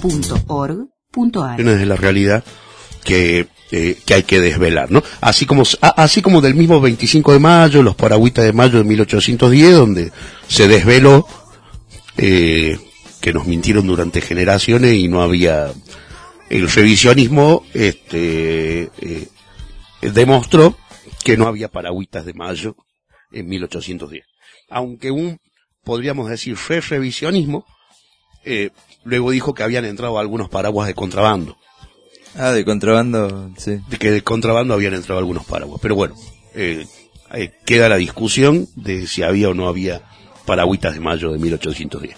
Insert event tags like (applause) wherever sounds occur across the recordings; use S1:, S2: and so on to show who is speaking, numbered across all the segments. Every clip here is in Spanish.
S1: www.rnma.org.ar
S2: de la realidad que, eh, que hay que desvelar, ¿no? Así como, así como del mismo 25 de mayo, los paragüitas de mayo de 1810, donde se desveló eh, que nos mintieron durante generaciones y no había el revisionismo este eh, demostró que no había paragüitas de mayo en 1810 aunque un podríamos decir re revisionismo eh, luego dijo que habían entrado algunos paraguas de contrabando
S3: Ah, de contrabando, sí.
S2: de que de contrabando habían entrado algunos paraguas pero bueno eh, eh, queda la discusión de si había o no había paragüitas de mayo de 1810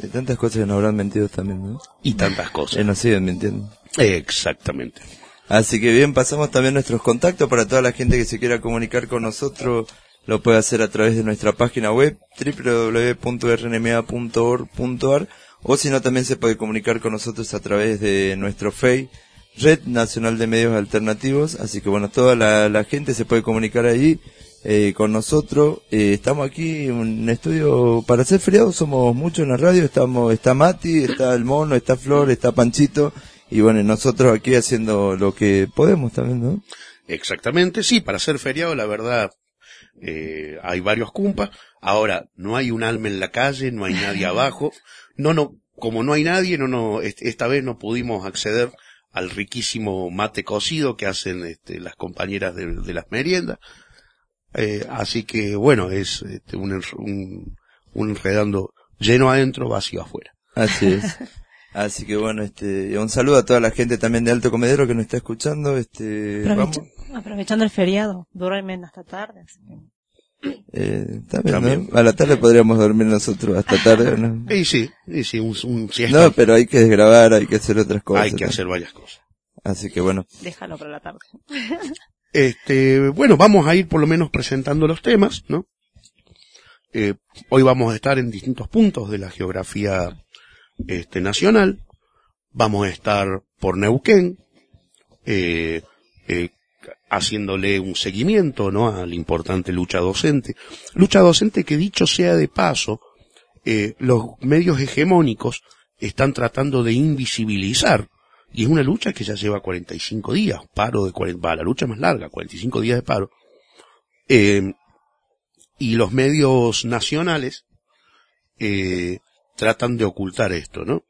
S3: De tantas cosas que nos habrán mentido también, ¿no?
S2: y tantas cosas
S3: Que nos siguen mintiendo.
S2: exactamente
S3: Así que bien, pasamos también nuestros contactos para toda la gente que se quiera comunicar con nosotros. Lo puede hacer a través de nuestra página web www.rnma.org.ar o si no también se puede comunicar con nosotros a través de nuestro FEI, Red Nacional de Medios Alternativos. Así que bueno, toda la, gente se puede comunicar ahí eh, con nosotros. Eh, estamos aquí en un estudio para ser feriado, somos muchos en la radio. Estamos, está Mati, está el mono, está Flor, está Panchito. Y bueno, nosotros aquí haciendo lo que podemos también, ¿no?
S2: Exactamente, sí, para ser feriado, la verdad, eh, hay varios cumpas. Ahora, no hay un alma en la calle, no hay nadie (laughs) abajo. No, no, como no hay nadie, no, no, est- esta vez no pudimos acceder al riquísimo mate cocido que hacen este, las compañeras de, de las meriendas. Eh, así que, bueno, es este, un, un, un enredando lleno adentro, vacío afuera.
S3: Así es. Así que bueno, este, un saludo a toda la gente también de Alto Comedero que nos está escuchando. Este, vamos,
S4: aprovechando el feriado, duermen hasta tarde.
S3: eh, también. A la tarde podríamos dormir nosotros hasta tarde, ¿no? (laughs)
S2: Y sí, y sí, un, un siesta,
S3: No, pero hay que desgrabar, hay que hacer otras cosas.
S2: hay que
S3: ¿no?
S2: hacer varias cosas.
S3: Así que bueno,
S4: Déjalo para la tarde. (laughs)
S2: Este, bueno, vamos a ir por lo menos presentando los temas, ¿no? Eh, hoy vamos a estar en distintos puntos de la geografía este, nacional. Vamos a estar por Neuquén, eh, eh, haciéndole un seguimiento, ¿no? A la importante lucha docente. Lucha docente que dicho sea de paso, eh, los medios hegemónicos están tratando de invisibilizar y es una lucha que ya lleva 45 días, paro de 40, va, la lucha más larga, 45 días de paro. Eh, y los medios nacionales eh, tratan de ocultar esto, ¿no?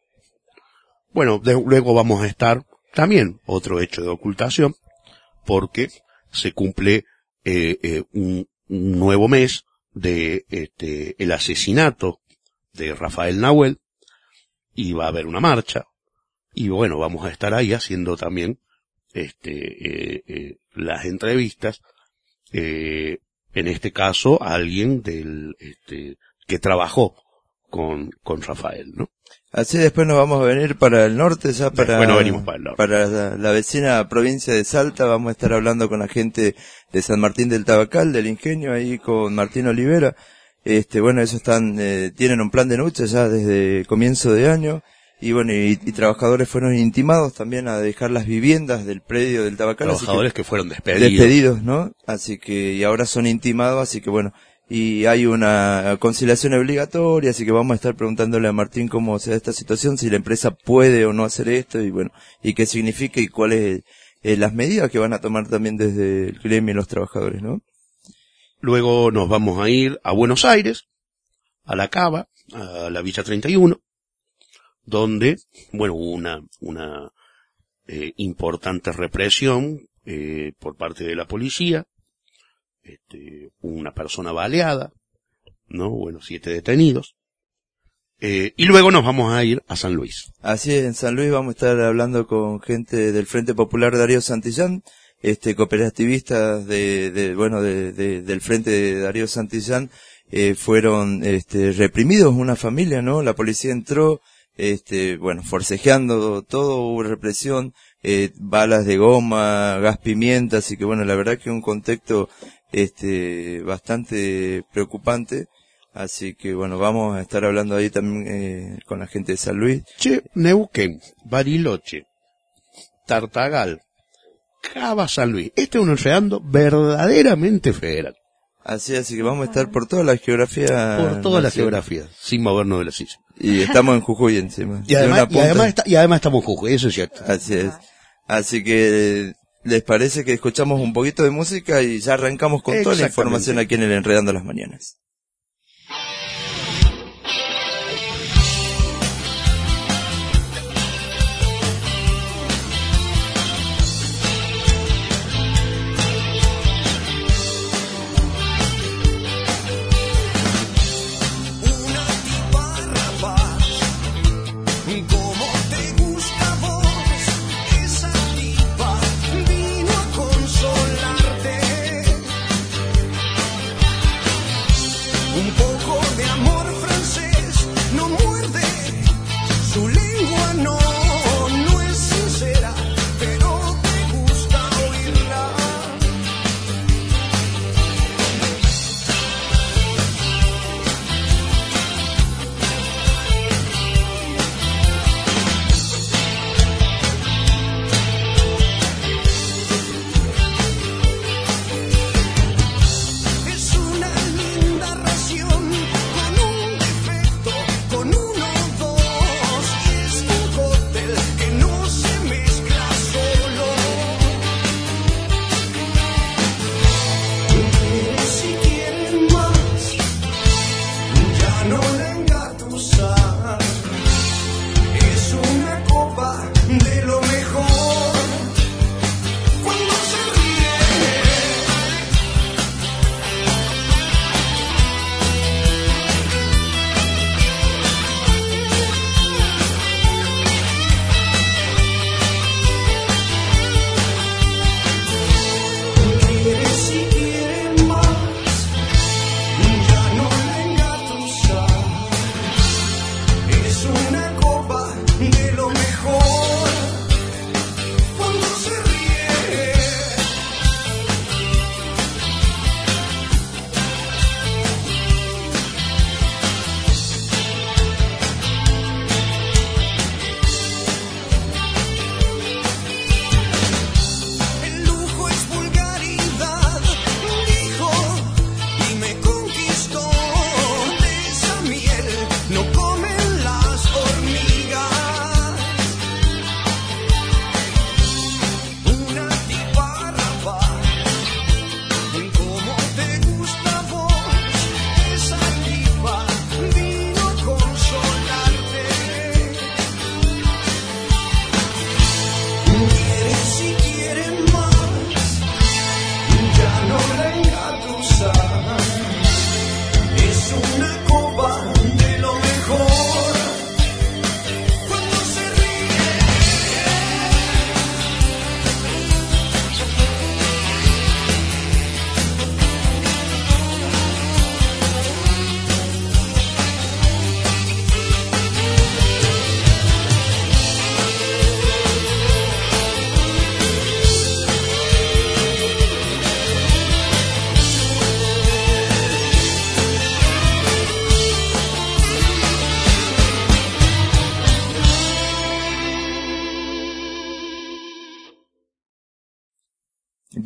S2: Bueno, luego vamos a estar también otro hecho de ocultación, porque se cumple eh, eh, un, nuevo mes de este, el asesinato de Rafael Nahuel, y va a haber una marcha, y bueno, vamos a estar ahí haciendo también este, eh, eh, las entrevistas, eh, en este caso a alguien del, este, que trabajó con, con Rafael, ¿no?
S3: Así después nos vamos a venir para el norte, ya para,
S2: nos venimos para el norte.
S3: para la, la vecina provincia de Salta. Vamos a estar hablando con la gente de San Martín del Tabacal, del Ingenio, ahí con Martín Olivera. Este, bueno, ellos están, eh, tienen un plan de lucha ya desde comienzo de año. Y bueno, y, y trabajadores fueron intimados también a dejar las viviendas del predio del Tabacal. así que-
S2: Trabajadores que fueron despedidos.
S3: despedidos, ¿no? Así que, y ahora son intimados, así que bueno, y hay una conciliación obligatoria, así que vamos a estar preguntándole a Martín cómo se da esta situación, si la empresa puede o no hacer esto, y bueno, y qué significa y cuáles eh, las medidas que van a tomar también desde el gremio y los trabajadores, ¿no?
S2: Luego nos vamos a ir a Buenos Aires, a la Cava, a la Villa 31, donde, bueno, hubo una, una eh, importante represión eh, por parte de la policía, este, una persona baleada, ¿no? Bueno, siete detenidos. Eh, y luego nos vamos a ir a San Luis.
S3: Así es, en San Luis vamos a estar hablando con gente del Frente Popular Darío Santillán, este cooperativistas de, de bueno de, de- del Frente de Darío Santillán eh, fueron este, reprimidos una familia, ¿no? La policía entró,
S5: este, bueno, forcejeando todo, hubo represión, eh, balas de goma, gas pimienta, así que bueno, la verdad que un contexto, este, bastante preocupante. Así que bueno, vamos a estar hablando ahí también eh, con la gente de San Luis.
S2: Che, Neuquén, Bariloche, Tartagal, Cava San Luis. Este es un enredando verdaderamente federal.
S5: Así, así que vamos a estar por toda la geografía.
S2: Por toda la geografía, sin movernos de la silla.
S5: Y estamos en Jujuy encima.
S2: Y
S5: De
S2: además, y además, está- y además estamos en Jujuy, eso es cierto.
S5: Así es. Así que, ¿les parece que escuchamos un poquito de música y ya arrancamos con toda la información aquí en el Enredando las Mañanas?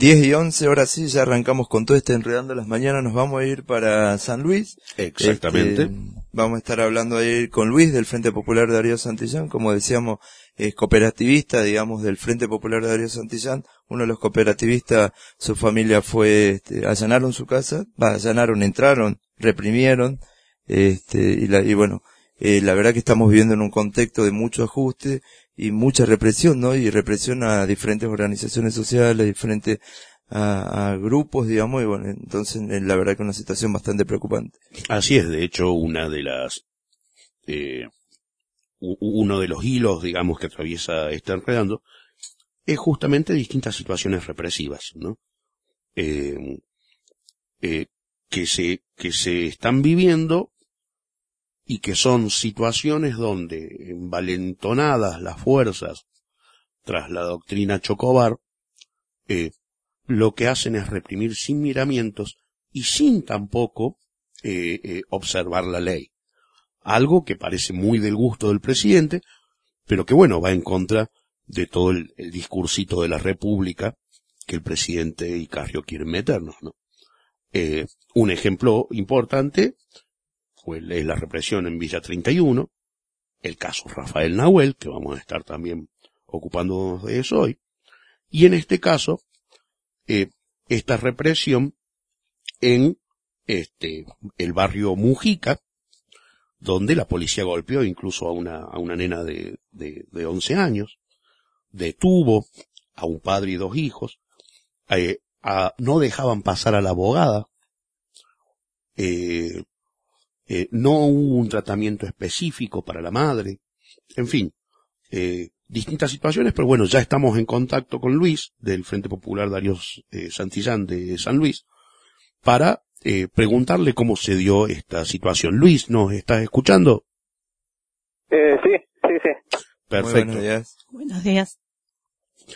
S3: 10 y
S5: 11, ahora sí, ya arrancamos con todo este Enredando las Mañanas, nos vamos a ir para San Luis.
S2: Exactamente.
S5: Este, vamos a estar hablando ahí con Luis del Frente Popular de Darío Santillán, como decíamos, es cooperativista, digamos, del Frente Popular de Darío Santillán, uno de los cooperativistas, su familia fue, este, allanaron su casa, bah, allanaron, entraron, reprimieron, este, y, la, y bueno, eh, la verdad que estamos viviendo en un contexto de mucho ajuste, y mucha represión, ¿no? Y represión a diferentes organizaciones sociales, diferentes a, a grupos, digamos, y bueno, entonces la verdad que una situación bastante preocupante.
S2: Así es, de hecho, una de las, eh, uno de los hilos, digamos, que atraviesa este enredando, es justamente distintas situaciones represivas, ¿no? Eh, eh, que se, que se están viviendo y que son situaciones donde, envalentonadas las fuerzas tras la doctrina Chocobar, eh, lo que hacen es reprimir sin miramientos y sin tampoco eh, eh, observar la ley. Algo que parece muy del gusto del presidente, pero que bueno, va en contra de todo el, discursito de la República que el presidente y Carrio quieren meternos, ¿no? Eh, un ejemplo importante la la represión en Villa 31, el caso Rafael Nahuel, que vamos a estar también ocupándonos de eso hoy, y en este caso, eh, esta represión en este, el barrio Mujica, donde la policía golpeó incluso a una, a una nena de, de, de 11 años, detuvo a un padre y dos hijos, eh, a- no dejaban pasar a la abogada, eh, eh, no hubo un tratamiento específico para la madre, en fin, eh, distintas situaciones, pero bueno, ya estamos en contacto con Luis del Frente Popular Darío eh, Santillán de San Luis para eh, preguntarle cómo se dio esta situación. Luis, ¿nos estás escuchando?
S6: Eh, sí, sí, sí.
S2: Perfecto.
S3: Muy buenos días.
S4: Buenos días.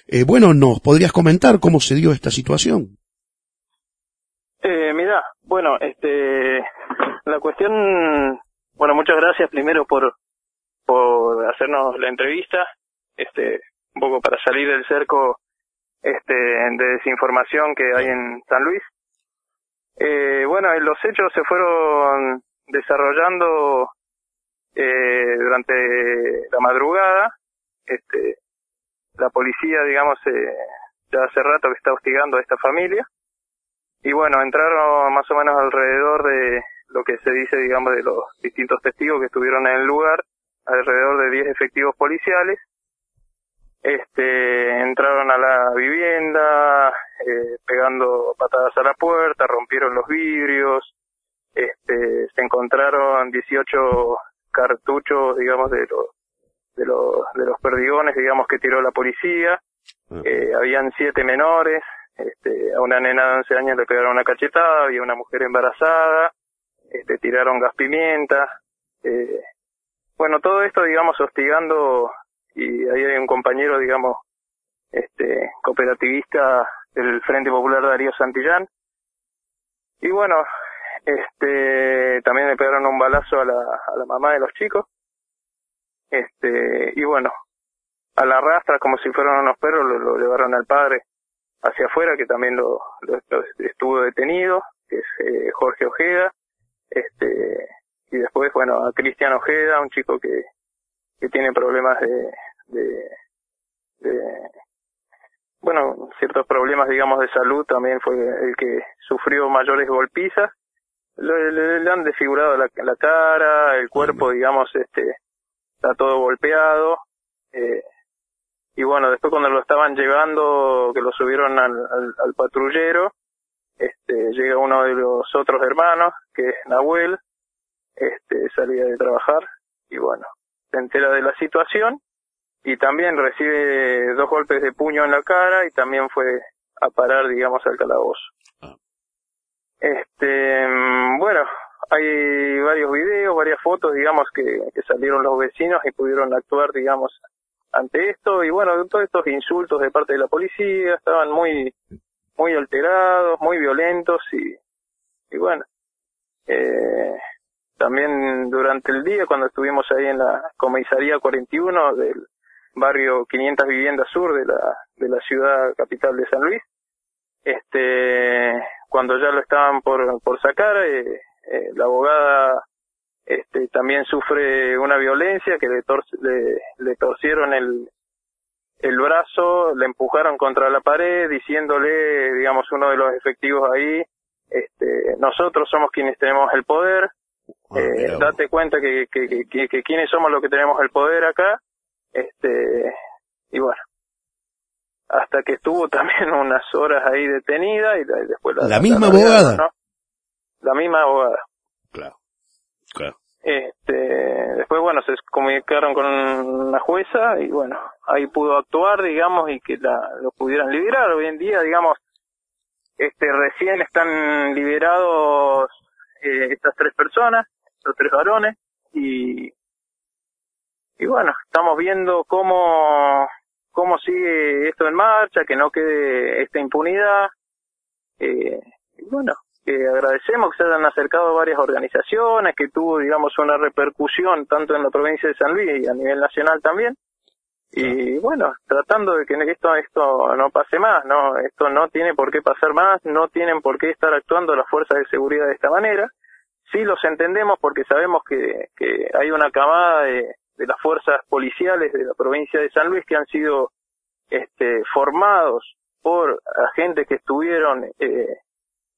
S2: Eh, bueno, ¿nos podrías comentar cómo se dio esta situación?
S6: Eh, mira, bueno, este, la cuestión, bueno, muchas gracias primero por, por hacernos la entrevista, este, un poco para salir del cerco, este, de desinformación que hay en San Luis. Eh, bueno, eh, los hechos se fueron desarrollando eh, durante la madrugada, este, la policía, digamos, eh, ya hace rato que está hostigando a esta familia. Y bueno, entraron más o menos alrededor de lo que se dice, digamos, de los distintos testigos que estuvieron en el lugar, alrededor de 10 efectivos policiales. Este, entraron a la vivienda, eh, pegando patadas a la puerta, rompieron los vidrios, este, se encontraron 18 cartuchos, digamos, de los, de los, de los perdigones, digamos, que tiró la policía. Eh, habían siete menores, este, a una nena de 11 años le pegaron una cachetada, había una mujer embarazada, este, tiraron gas pimienta, eh, bueno, todo esto, digamos, hostigando, y ahí hay un compañero, digamos, este, cooperativista del Frente Popular Darío Santillán, y bueno, este, también le pegaron un balazo a la, a la mamá de los chicos, este, y bueno, a la rastra, como si fueran unos perros, lo, lo llevaron al padre hacia afuera, que también lo, lo- lo estuvo detenido, que es eh, Jorge Ojeda, este, y después, bueno, a Cristian Ojeda, un chico que, que tiene problemas de, de, de, bueno, ciertos problemas, digamos, de salud, también fue el que sufrió mayores golpizas, le, le- le han desfigurado la, la cara, el cuerpo, digamos, este, está todo golpeado, eh, y bueno, después cuando lo estaban llevando, que lo subieron al, al, al patrullero, este, llega uno de los otros hermanos, que es Nahuel, este, salía de trabajar, y bueno, se entera de la situación, y también recibe dos golpes de puño en la cara, y también fue a parar, digamos, al calabozo. Este, mm, bueno, hay varios videos, varias fotos, digamos, que, que salieron los vecinos y pudieron actuar, digamos, ante esto y bueno, todos estos insultos de parte de la policía estaban muy muy alterados, muy violentos y, y bueno, eh, también durante el día cuando estuvimos ahí en la comisaría 41 del barrio 500 Viviendas Sur de la de la ciudad capital de San Luis, este cuando ya lo estaban por por sacar eh, eh, la abogada este también sufre una violencia que le, tor- le, le torcieron el el brazo, le empujaron contra la pared diciéndole, digamos, uno de los efectivos ahí, este, nosotros somos quienes tenemos el poder,
S2: Ah,
S6: eh, date cuenta que, que, que, que, que quienes somos los que tenemos el poder acá, este, y bueno, hasta que estuvo (laughs) también unas horas ahí detenida y la- y después la,
S2: ¿La misma abogada?
S6: ¿no? La misma abogada.
S2: Claro,
S6: Este, después, bueno, se comunicaron con una jueza y bueno, ahí pudo actuar, digamos, y que la, lo pudieran liberar. Hoy en día, digamos, este, recién están liberados eh, estas tres personas, los tres varones, y y bueno, estamos viendo cómo cómo sigue esto en marcha, que no quede esta impunidad. Eh, y bueno, que agradecemos que se hayan acercado varias organizaciones, que tuvo, digamos, una repercusión tanto en la provincia de San Luis y a nivel nacional también. Y bueno, tratando de que esto, esto no pase más, ¿no? Esto no tiene por qué pasar más, no tienen por qué estar actuando las fuerzas de seguridad de esta manera. Sí los entendemos porque sabemos que, que hay una camada de, de las fuerzas policiales de la provincia de San Luis que han sido este, formados por agentes que estuvieron eh,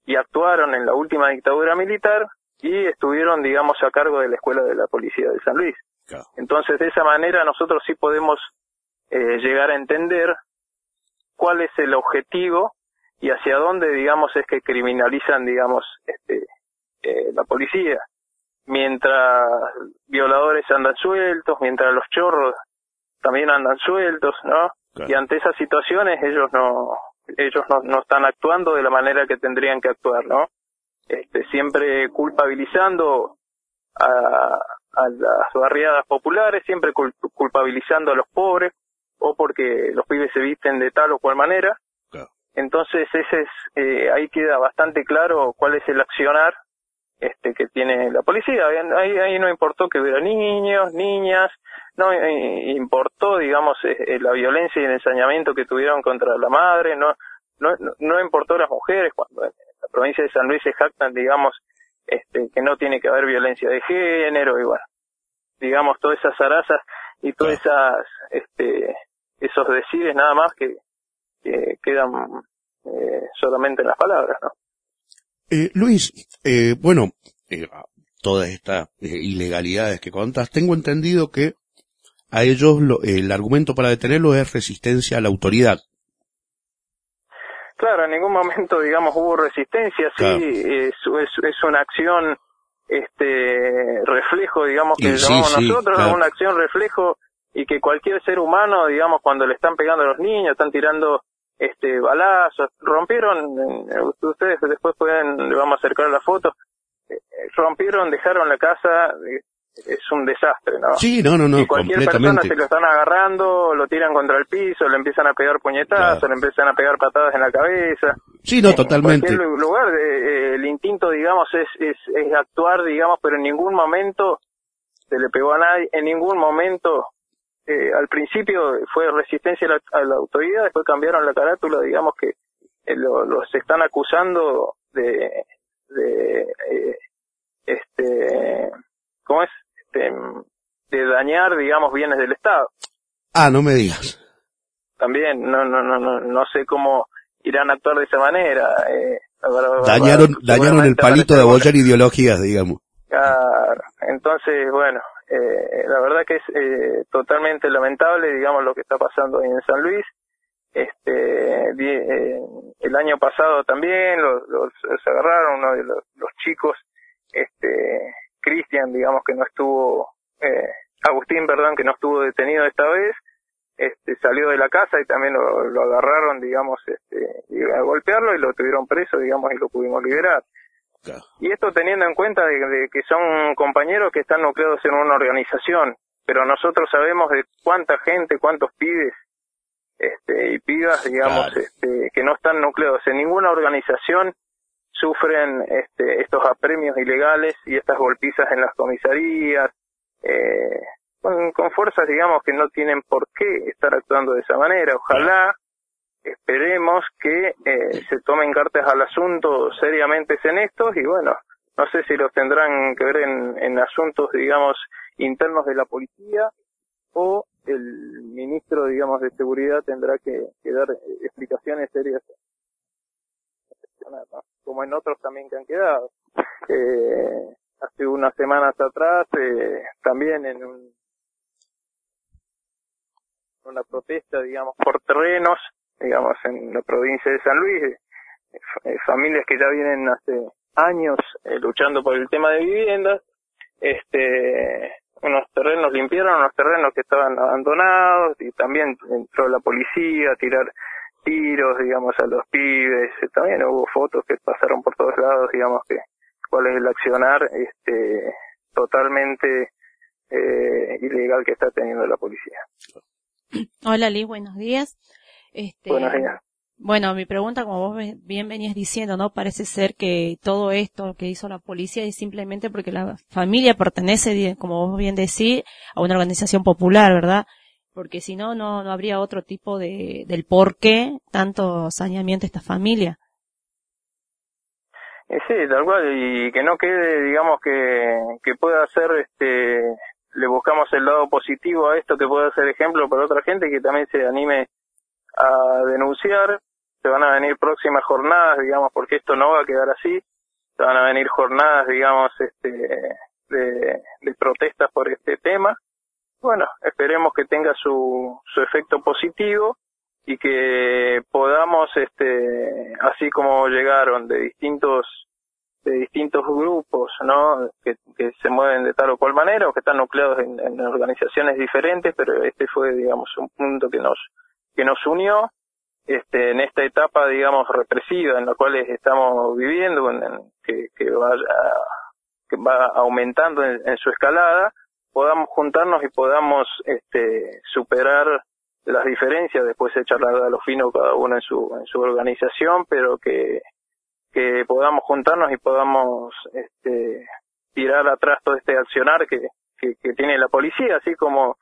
S6: y actuaron en la última dictadura militar y estuvieron, digamos, a cargo de la escuela de la policía de San Luis.
S2: Claro.
S6: Entonces, de esa manera nosotros sí podemos eh, llegar a entender cuál es el objetivo y hacia dónde, digamos, es que criminalizan, digamos, este, eh, la policía. Mientras violadores andan sueltos, mientras los chorros también andan sueltos, ¿no?
S2: Claro.
S6: Y ante esas situaciones ellos no, ellos no, no están actuando de la manera que tendrían que actuar, ¿no? Este, siempre culpabilizando a, a las barriadas populares, siempre cul- culpabilizando a los pobres, o porque los pibes se visten de tal o cual manera.
S2: Claro.
S6: Entonces ese es, eh, ahí queda bastante claro cuál es el accionar este que tiene la policía. Ahí, ahí no importó que hubiera niños, niñas, no eh, importó, digamos, eh, eh, la violencia y el ensañamiento que tuvieron contra la madre, no, no, no- importó las mujeres, cuando en la provincia de San Luis se jactan, digamos, este, que no tiene que haber violencia de género y bueno, digamos, todas esas zarazas y todas esas, este, esos decires nada más que, que quedan eh, solamente en las palabras, ¿no?
S2: Eh, Luis, eh, bueno, eh, todas estas eh, ilegalidades que contas, tengo entendido que a ellos lo- el argumento para detenerlo es resistencia a la autoridad.
S6: Claro, en ningún momento, digamos, hubo resistencia, sí, es, es, es una acción, este, reflejo, digamos, que
S2: sí,
S6: llamamos
S2: sí,
S6: nosotros,
S2: claro.
S6: una acción reflejo y que cualquier ser humano, digamos, cuando le están pegando a los niños, están tirando, este, balazos, rompieron, eh, ustedes después pueden, le vamos a acercar la foto, eh, rompieron, dejaron la casa, eh, es un desastre, ¿no?
S2: Sí, no, no, no,
S6: y cualquier persona se lo están agarrando, lo tiran contra el piso, le empiezan a pegar puñetazos,
S2: Claro.
S6: le empiezan a pegar patadas en la cabeza.
S2: Sí, no,
S6: En
S2: totalmente.
S6: cualquier lu- lugar, eh, eh, el instinto, digamos, es, es, es actuar, digamos, pero en ningún momento se le pegó a nadie, en ningún momento, eh, al principio fue resistencia a la, a la autoridad, después cambiaron la carátula, digamos que eh, lo- los están acusando de, de eh, este, ¿cómo es? Este, de dañar, digamos, bienes del Estado
S2: Ah, no me digas.
S6: también no no no no no sé cómo irán a actuar de esa manera eh,
S2: Dañaron, dañaron el palito de abollar ideologías, digamos.
S6: Claro. entonces bueno eh, la verdad que es eh, totalmente lamentable digamos lo que está pasando ahí en San Luis. Este eh, el año pasado también los, los, agarraron uno de los, chicos este Cristian digamos que no estuvo eh, Agustín perdón que no estuvo detenido esta vez este salió de la casa y también lo, lo agarraron digamos este a golpearlo y lo tuvieron preso digamos y lo pudimos liberar
S2: Claro.
S6: y esto teniendo en cuenta de, de que son compañeros que están nucleados en una organización, pero nosotros sabemos de cuánta gente, cuántos pibes este, y pibas, digamos,
S2: Claro.
S6: este, que no están nucleados en ninguna organización, sufren este, estos apremios ilegales y estas golpizas en las comisarías, eh, con, con fuerzas, digamos, que no tienen por qué estar actuando de esa manera. Ojalá esperemos que eh, se tomen cartas al asunto seriamente en estos y bueno, no sé si los tendrán que ver en, en asuntos, digamos, internos de la policía o el ministro, digamos, de seguridad tendrá que, que dar explicaciones serias, ¿no? como en otros también que han quedado. Eh, hace unas semanas atrás, eh, también en un, una protesta, digamos, por terrenos, digamos, en la provincia de San Luis, eh, eh, familias que ya vienen hace años eh, luchando por el tema de viviendas, este, unos terrenos limpiaron, unos terrenos que estaban abandonados y también entró la policía a tirar tiros, digamos, a los pibes, eh, también hubo fotos que pasaron por todos lados, digamos, que cuál es el accionar, este, totalmente ilegal que está teniendo la policía.
S4: Hola Liz, buenos días. Este,
S6: Buenos días.
S4: Bueno, mi pregunta, como vos bien venías diciendo, ¿no? Parece ser que todo esto que hizo la policía es simplemente porque la familia pertenece, como vos bien decís, a una organización popular, ¿verdad? Porque si no, no, no habría otro tipo de, del por qué tanto saneamiento a esta familia.
S6: Eh, sí, tal cual, y que no quede, digamos, que, que pueda ser, este, le buscamos el lado positivo a esto, que pueda ser ejemplo para otra gente que también se anime a denunciar. Se van a venir próximas jornadas, digamos, porque esto no va a quedar así. Se van a venir jornadas, digamos, este, de, protestas por este tema. Bueno, esperemos que tenga su, su efecto positivo y que podamos, este, así como llegaron de distintos de distintos grupos, ¿no? Que, se mueven de tal o cual manera o que están nucleados en organizaciones diferentes, pero este fue, digamos, un punto que nos que nos unió, este, en esta etapa, digamos, represiva en la cual estamos viviendo, en, que, que vaya que va aumentando en, en su escalada, podamos juntarnos y podamos, este, superar las diferencias, después echar a los finos cada uno en su, en su organización, pero que, que podamos juntarnos y podamos este, tirar atrás todo este accionar que, que, que tiene la policía, así como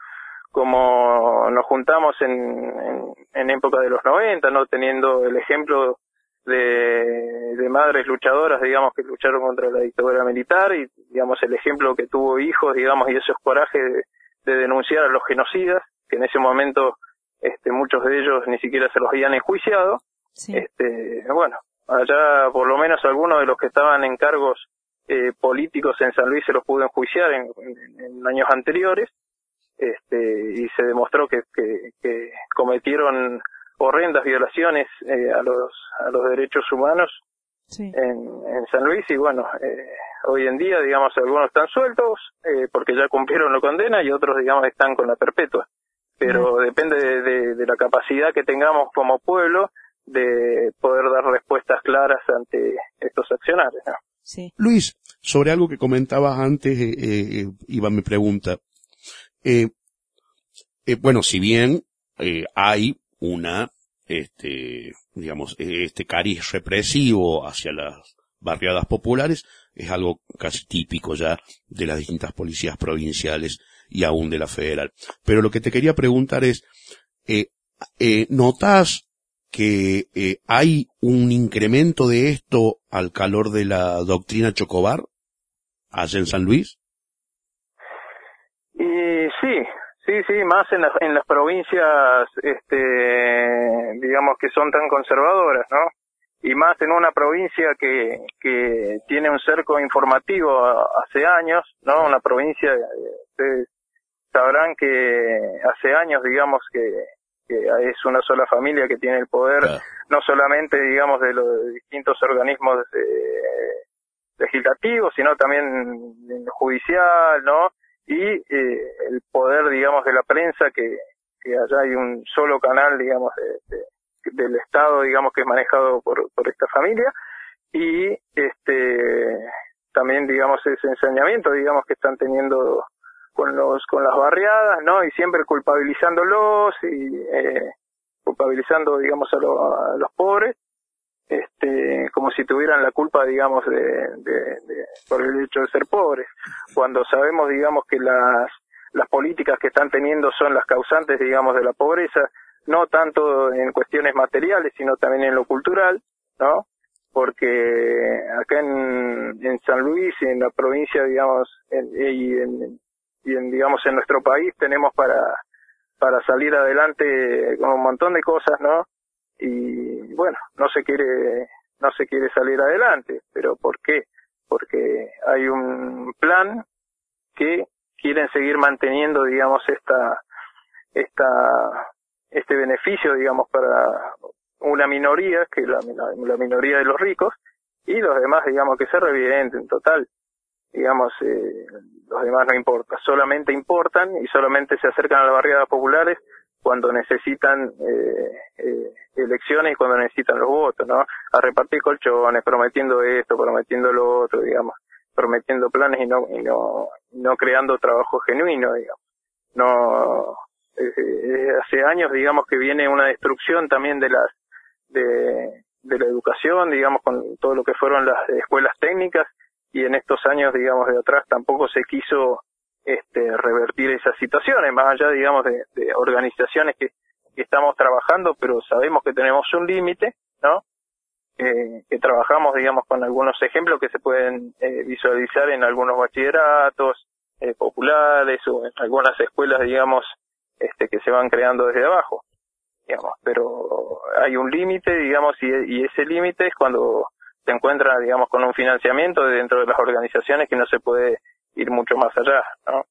S6: como nos juntamos en, en, en época de los 90, no teniendo el ejemplo de, de madres luchadoras, digamos, que lucharon contra la dictadura militar y, digamos, el ejemplo que tuvo hijos, digamos, y esos corajes de, de denunciar a los genocidas, que en ese momento este, muchos de ellos ni siquiera se los habían enjuiciado.
S4: Sí.
S6: Este, bueno, allá por lo menos algunos de los que estaban en cargos eh, políticos en San Luis se los pudo enjuiciar en, en- en años anteriores este, y se demostró que, que, que cometieron horrendas violaciones eh, a los a los derechos humanos
S4: Sí.
S6: en, en San Luis y bueno eh, hoy en día digamos algunos están sueltos eh, porque ya cumplieron la condena y otros digamos están con la perpetua pero depende de, de- de la capacidad que tengamos como pueblo de poder dar respuestas claras ante estos accionarios ¿no?
S4: Sí.
S2: Luis, sobre algo que comentabas antes, eh, eh, iba mi pregunta. Eh, eh, bueno, si bien eh, hay una, este, digamos, este cariz represivo hacia las barriadas populares, es algo casi típico ya de las distintas policías provinciales y aún de la federal. Pero lo que te quería preguntar es, eh, eh, ¿notas que eh, hay un incremento de esto al calor de la doctrina Chocobar allá en San Luis?
S6: Y sí, sí, sí, más en, las en las provincias, este, digamos que son tan conservadoras, ¿no? Y más en una provincia que, que tiene un cerco informativo hace años, ¿no? Una provincia, ustedes sabrán que hace años, digamos, que, que es una sola familia que tiene el poder,
S2: Claro.
S6: no solamente, digamos, de los distintos organismos eh, legislativos, sino también judicial, ¿no? Y eh, el poder, digamos, de la prensa, que, que allá hay un solo canal, digamos, de- de- del Estado, digamos, que es manejado por, por esta familia, y este también, digamos, ese ensañamiento, digamos, que están teniendo con los con las barriadas, ¿no? Y siempre culpabilizándolos y eh, culpabilizando, digamos, a, lo- a los pobres, si tuvieran la culpa, digamos, de, de- por el hecho de ser pobres, cuando sabemos, digamos, que las, las políticas que están teniendo son las causantes, digamos, de la pobreza, no tanto en cuestiones materiales, sino también en lo cultural, ¿no? Porque acá en, en San Luis y en la provincia, digamos, en- y, en, y en, digamos, en nuestro país tenemos para, para salir adelante con un montón de cosas, ¿no? y bueno, no se quiere, no se quiere salir adelante, pero ¿por qué? Porque hay un plan que quieren seguir manteniendo, digamos, esta, esta, este beneficio, digamos, para una minoría, que es la, minoría de los ricos, y los demás, digamos, que se revienten total. Digamos, eh, los demás no importa, solamente importan y solamente se acercan a las barriadas populares cuando necesitan eh, eh, elecciones y cuando necesitan los votos, ¿no? A repartir colchones, prometiendo esto, prometiendo lo otro, digamos, prometiendo planes y no y no, no creando trabajo genuino, digamos. no eh, eh, hace años digamos que viene una destrucción también de las de, de la educación digamos con todo lo que fueron las escuelas técnicas y en estos años digamos de atrás tampoco se quiso este revertir esas situaciones más allá digamos de, de organizaciones que, estamos trabajando pero sabemos que tenemos un límite no eh, que trabajamos, digamos, con algunos ejemplos que se pueden eh, visualizar en algunos bachilleratos eh, populares o en algunas escuelas, digamos, este, que se van creando desde abajo, digamos. Pero hay un límite, digamos, y, y ese límite es cuando se encuentra, digamos, con un financiamiento dentro de las organizaciones que no se puede ir mucho más allá, ¿no?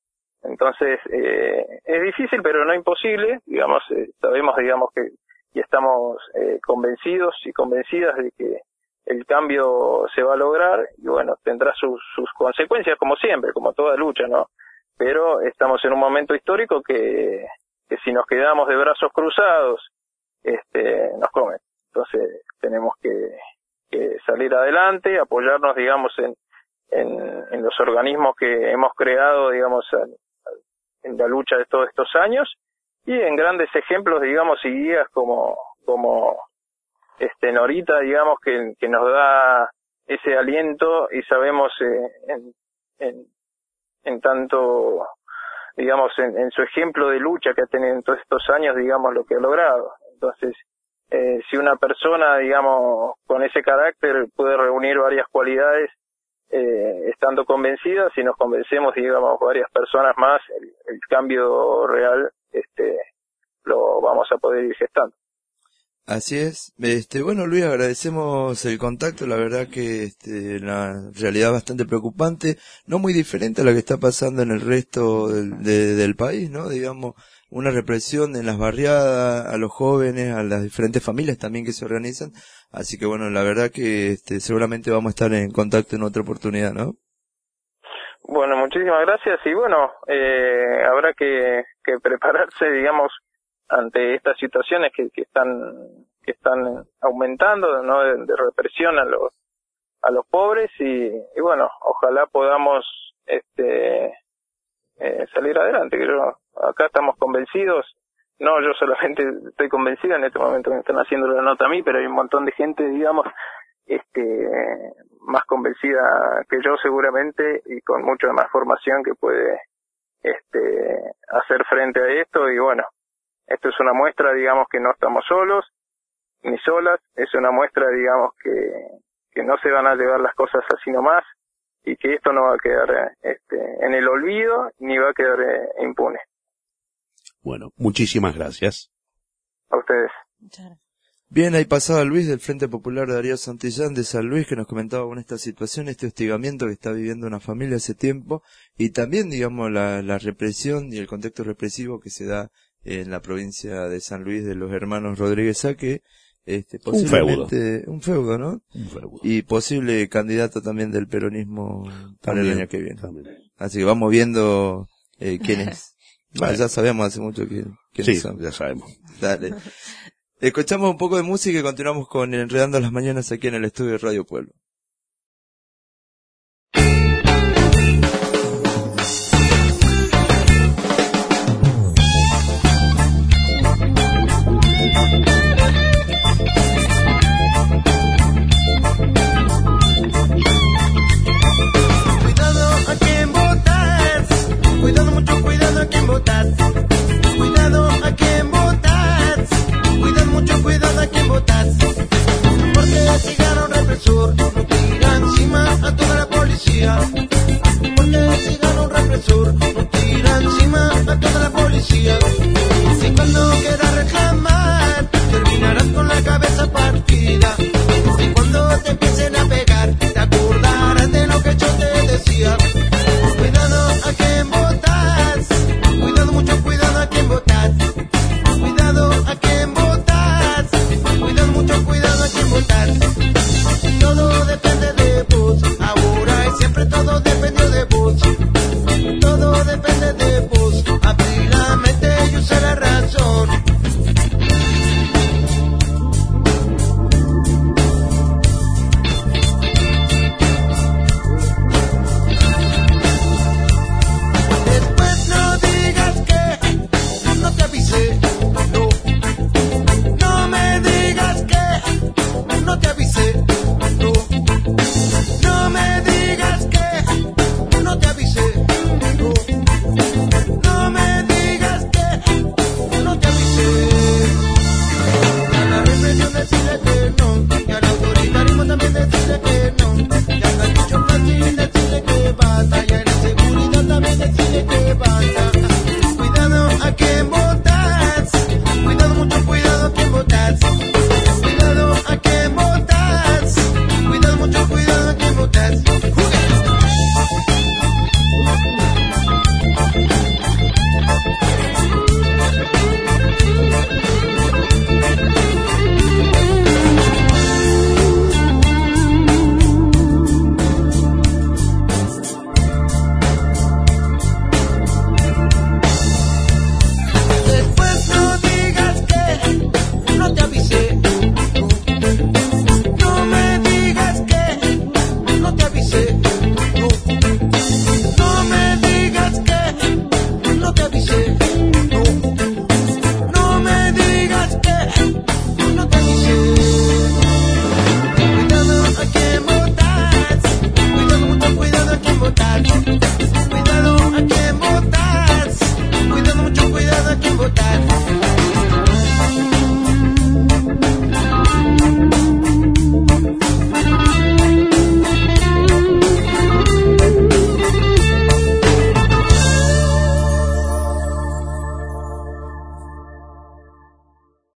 S6: Entonces, eh, es difícil, pero no imposible, digamos, eh, sabemos, digamos, que y estamos eh, convencidos y convencidas de que el cambio se va a lograr y bueno, tendrá sus, sus consecuencias como siempre, como toda lucha, ¿no? Pero estamos en un momento histórico que, que si nos quedamos de brazos cruzados, este, nos comen. Entonces tenemos que, que salir adelante, apoyarnos, digamos, en, en, en los organismos que hemos creado, digamos, en, la lucha de todos estos años y en grandes ejemplos, digamos, y guías como, como este Norita, digamos, que, que nos da ese aliento y sabemos eh, en, en, en tanto, digamos, en, en su ejemplo de lucha que ha tenido en todos estos años, digamos, lo que ha logrado. Entonces, eh, si una persona, digamos, con ese carácter puede reunir varias cualidades, eh, estando convencida, si nos convencemos, digamos, varias personas más, el, el cambio real este, lo vamos a poder ir gestando.
S3: Así es. Este, bueno, Luis, agradecemos el contacto. La verdad que este, la realidad bastante preocupante, no muy diferente a la que está pasando en el resto del, de- del país, ¿no? Digamos, una represión en las barriadas, a los jóvenes, a las diferentes familias también que se organizan. Así que bueno, la verdad que este, seguramente vamos a estar en contacto en otra oportunidad, ¿no?
S6: Bueno, muchísimas gracias y bueno, eh, habrá que, que prepararse, digamos, ante estas situaciones que, que están que están aumentando, ¿no? De, represión a los a los pobres y, y bueno, ojalá podamos este eh, salir adelante. Yo, acá estamos convencidos, no yo solamente (laughs) estoy convencido en este momento me están haciendo la nota a mí, pero hay un montón de gente, digamos, este más convencida que yo seguramente y con mucha más formación que puede este hacer frente a esto. Y bueno esto es una muestra digamos que no estamos solos ni solas. Es una muestra digamos que que no se van a llevar las cosas así nomás y que esto no va a quedar este en el olvido ni va a quedar eh, impune
S2: Bueno, muchísimas gracias.
S6: a ustedes
S4: Muchas gracias.
S3: Bien, ahí pasaba Luis del Frente Popular Darío Santillán de San Luis que nos comentaba con esta situación, este hostigamiento que está viviendo una familia hace tiempo y también, digamos, la, la represión y el contexto represivo que se da en la provincia de San Luis de los hermanos Rodríguez Saque, este,
S2: Un feudo.
S3: un feudo, ¿no? Y posible candidato también del peronismo para el año que viene.
S2: también.
S3: Así que vamos viendo eh, (laughs) quién es.
S2: Bueno.
S3: ya sabemos hace mucho que, quiénes
S2: Sí,
S3: son.
S2: ya sabemos.
S3: Dale. (laughs) Escuchamos un poco de música y continuamos con Enredando las Mañanas aquí en el estudio de Radio Pueblo.
S5: libertad. Porque castigaron represor, no te encima a toda la policía. Porque castigaron represor, no te encima a toda la policía. Si cuando quieras reclamar, terminarás con la cabeza partida. Si cuando te empiecen a pegar, te acordarás de lo que yo te decía.